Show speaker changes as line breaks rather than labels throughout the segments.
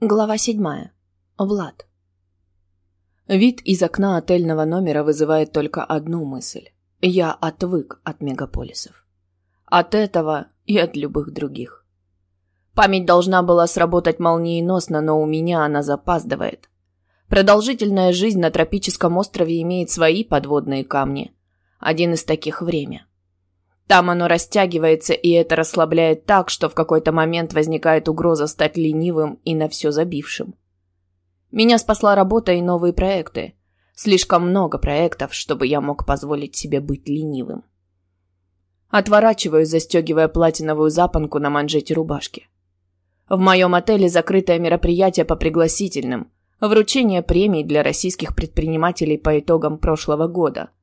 Глава седьмая. Влад. Вид из окна отельного номера вызывает только одну мысль. Я отвык от мегаполисов. От этого и от любых других. Память должна была сработать молниеносно, но у меня она запаздывает. Продолжительная жизнь на тропическом острове имеет свои подводные камни. Один из таких – время. Там оно растягивается, и это расслабляет так, что в какой-то момент возникает угроза стать ленивым и на все забившим. Меня спасла работа и новые проекты. Слишком много проектов, чтобы я мог позволить себе быть ленивым. Отворачиваюсь, застегивая платиновую запонку на манжете рубашки. В моем отеле закрытое мероприятие по пригласительным. Вручение премий для российских предпринимателей по итогам прошлого года –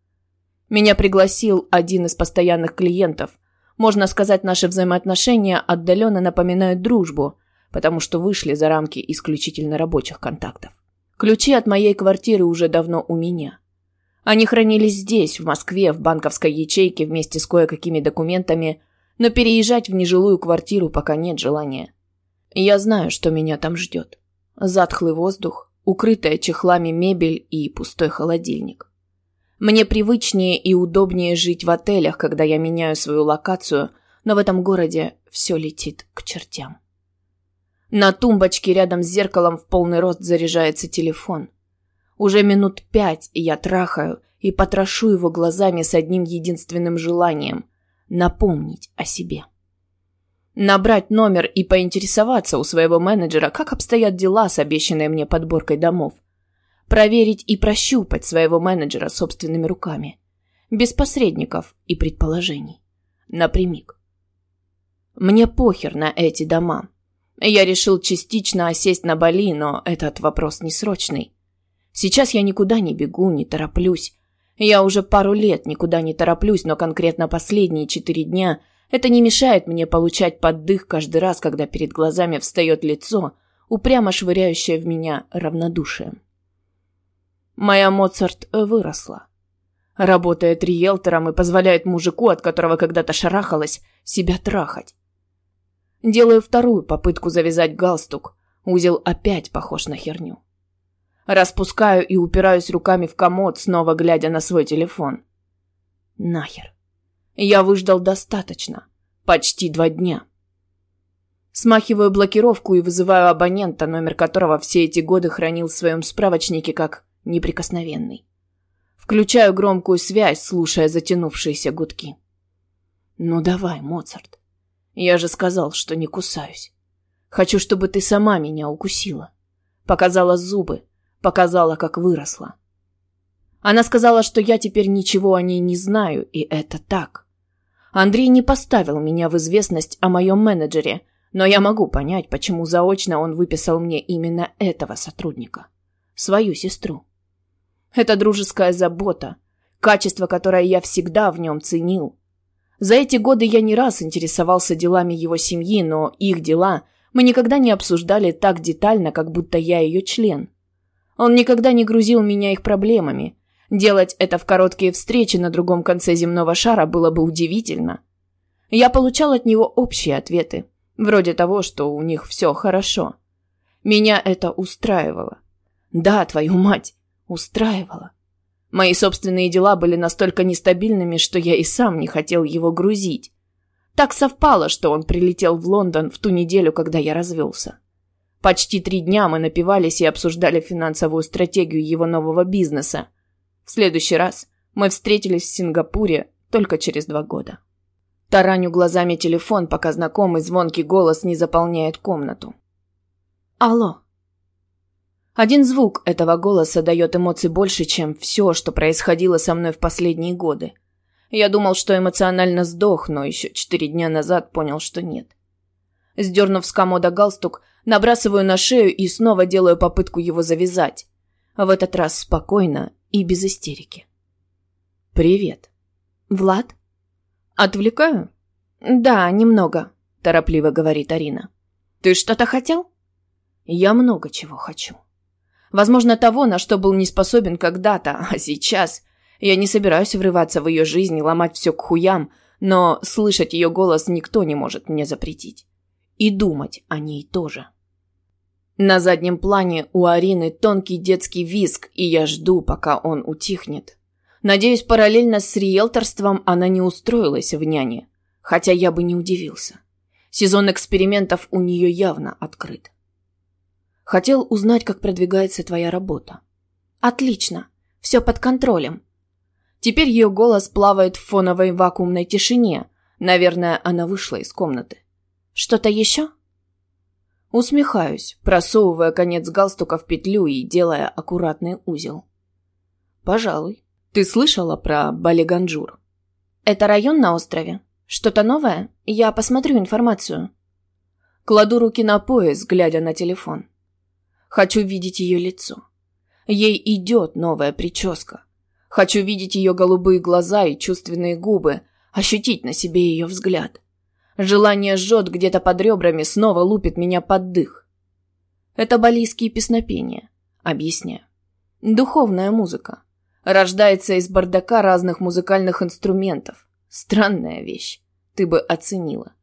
меня пригласил один из постоянных клиентов. Можно сказать, наши взаимоотношения отдаленно напоминают дружбу, потому что вышли за рамки исключительно рабочих контактов. Ключи от моей квартиры уже давно у меня. Они хранились здесь, в Москве, в банковской ячейке вместе с кое-какими документами, но переезжать в нежилую квартиру пока нет желания. Я знаю, что меня там ждет. Затхлый воздух, укрытая чехлами мебель и пустой холодильник. Мне привычнее и удобнее жить в отелях, когда я меняю свою локацию, но в этом городе все летит к чертям. На тумбочке рядом с зеркалом в полный рост заряжается телефон. Уже минут пять я трахаю и потрошу его глазами с одним единственным желанием – напомнить о себе. Набрать номер и поинтересоваться у своего менеджера, как обстоят дела с обещанной мне подборкой домов проверить и прощупать своего менеджера собственными руками. Без посредников и предположений. Напрямик. Мне похер на эти дома. Я решил частично осесть на Бали, но этот вопрос не срочный. Сейчас я никуда не бегу, не тороплюсь. Я уже пару лет никуда не тороплюсь, но конкретно последние четыре дня это не мешает мне получать поддых каждый раз, когда перед глазами встает лицо, упрямо швыряющее в меня равнодушием. Моя Моцарт выросла. Работает риэлтором и позволяет мужику, от которого когда-то шарахалась, себя трахать. Делаю вторую попытку завязать галстук. Узел опять похож на херню. Распускаю и упираюсь руками в комод, снова глядя на свой телефон. Нахер. Я выждал достаточно. Почти два дня. Смахиваю блокировку и вызываю абонента, номер которого все эти годы хранил в своем справочнике как неприкосновенный. Включаю громкую связь, слушая затянувшиеся гудки. «Ну давай, Моцарт. Я же сказал, что не кусаюсь. Хочу, чтобы ты сама меня укусила. Показала зубы, показала, как выросла. Она сказала, что я теперь ничего о ней не знаю, и это так. Андрей не поставил меня в известность о моем менеджере, но я могу понять, почему заочно он выписал мне именно этого сотрудника. Свою сестру. Это дружеская забота, качество, которое я всегда в нем ценил. За эти годы я не раз интересовался делами его семьи, но их дела мы никогда не обсуждали так детально, как будто я ее член. Он никогда не грузил меня их проблемами. Делать это в короткие встречи на другом конце земного шара было бы удивительно. Я получал от него общие ответы, вроде того, что у них все хорошо. Меня это устраивало. Да, твою мать, устраивало. Мои собственные дела были настолько нестабильными, что я и сам не хотел его грузить. Так совпало, что он прилетел в Лондон в ту неделю, когда я развелся. Почти три дня мы напивались и обсуждали финансовую стратегию его нового бизнеса. В следующий раз мы встретились в Сингапуре только через два года. Тараню глазами телефон, пока знакомый звонкий голос не заполняет комнату. «Алло», один звук этого голоса дает эмоций больше, чем все, что происходило со мной в последние годы. Я думал, что эмоционально сдох, но еще четыре дня назад понял, что нет. Сдернув с комода галстук, набрасываю на шею и снова делаю попытку его завязать. В этот раз спокойно и без истерики. «Привет». «Влад?» «Отвлекаю?» «Да, немного», – торопливо говорит Арина. «Ты что-то хотел?» «Я много чего хочу». Возможно, того, на что был не способен когда-то, а сейчас. Я не собираюсь врываться в ее жизнь и ломать все к хуям, но слышать ее голос никто не может мне запретить. И думать о ней тоже. На заднем плане у Арины тонкий детский визг, и я жду, пока он утихнет. Надеюсь, параллельно с риэлторством она не устроилась в няне, хотя я бы не удивился. Сезон экспериментов у нее явно открыт. Хотел узнать, как продвигается твоя работа. Отлично. Все под контролем. Теперь ее голос плавает в фоновой вакуумной тишине. Наверное, она вышла из комнаты. Что-то еще? Усмехаюсь, просовывая конец галстука в петлю и делая аккуратный узел. Пожалуй. Ты слышала про Балиганджур? Это район на острове? Что-то новое? Я посмотрю информацию. Кладу руки на пояс, глядя на телефон. Хочу видеть ее лицо. Ей идет новая прическа. Хочу видеть ее голубые глаза и чувственные губы, ощутить на себе ее взгляд. Желание жжет где-то под ребрами, снова лупит меня под дых. Это балийские песнопения. Объясняю. Духовная музыка. Рождается из бардака разных музыкальных инструментов. Странная вещь. Ты бы оценила.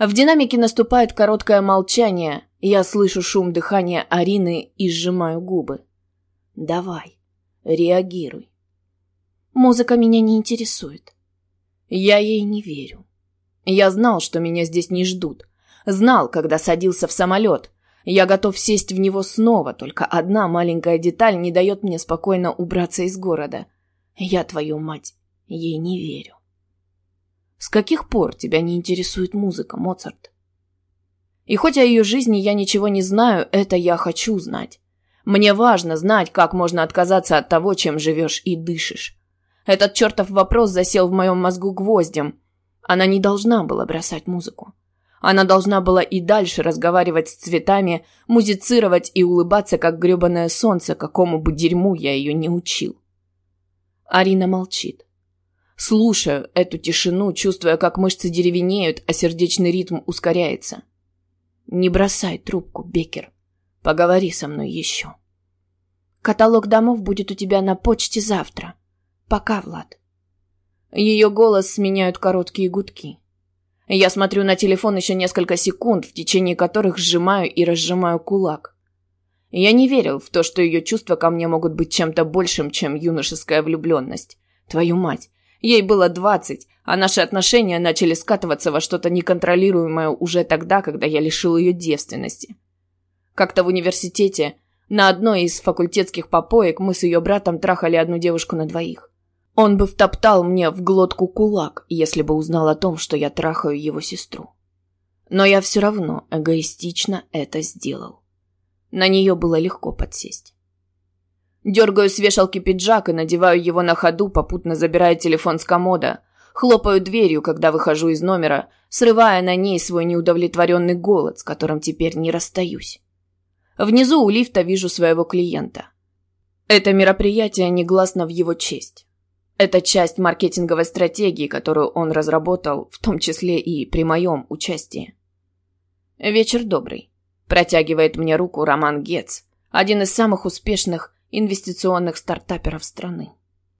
В динамике наступает короткое молчание. Я слышу шум дыхания Арины и сжимаю губы. Давай, реагируй. Музыка меня не интересует. Я ей не верю. Я знал, что меня здесь не ждут. Знал, когда садился в самолет. Я готов сесть в него снова, только одна маленькая деталь не дает мне спокойно убраться из города. Я, твою мать, ей не верю. С каких пор тебя не интересует музыка, Моцарт? И хоть о ее жизни я ничего не знаю, это я хочу знать. Мне важно знать, как можно отказаться от того, чем живешь и дышишь. Этот чертов вопрос засел в моем мозгу гвоздем, она не должна была бросать музыку. Она должна была и дальше разговаривать с цветами, музицировать и улыбаться, как грёбаное солнце, какому бы дерьму я ее не учил. Арина молчит. Слушаю эту тишину, чувствуя, как мышцы деревенеют, а сердечный ритм ускоряется. Не бросай трубку, Бекер. Поговори со мной еще. Каталог домов будет у тебя на почте завтра. Пока, Влад. Ее голос сменяют короткие гудки. Я смотрю на телефон еще несколько секунд, в течение которых сжимаю и разжимаю кулак. Я не верил в то, что ее чувства ко мне могут быть чем-то большим, чем юношеская влюбленность. Твою мать, ей было двадцать, а наши отношения начали скатываться во что-то неконтролируемое уже тогда, когда я лишил ее девственности. Как-то в университете на одной из факультетских попоек мы с ее братом трахали одну девушку на двоих. Он бы втоптал мне в глотку кулак, если бы узнал о том, что я трахаю его сестру. Но я все равно эгоистично это сделал. На нее было легко подсесть. Дергаю с вешалки пиджак и надеваю его на ходу, попутно забирая телефон с комода. Хлопаю дверью, когда выхожу из номера, срывая на ней свой неудовлетворенный голод, с которым теперь не расстаюсь. Внизу у лифта вижу своего клиента. Это мероприятие негласно в его честь. Это часть маркетинговой стратегии, которую он разработал, в том числе и при моем участии. Вечер добрый. Протягивает мне руку Роман Гец, один из самых успешных инвестиционных стартаперов страны.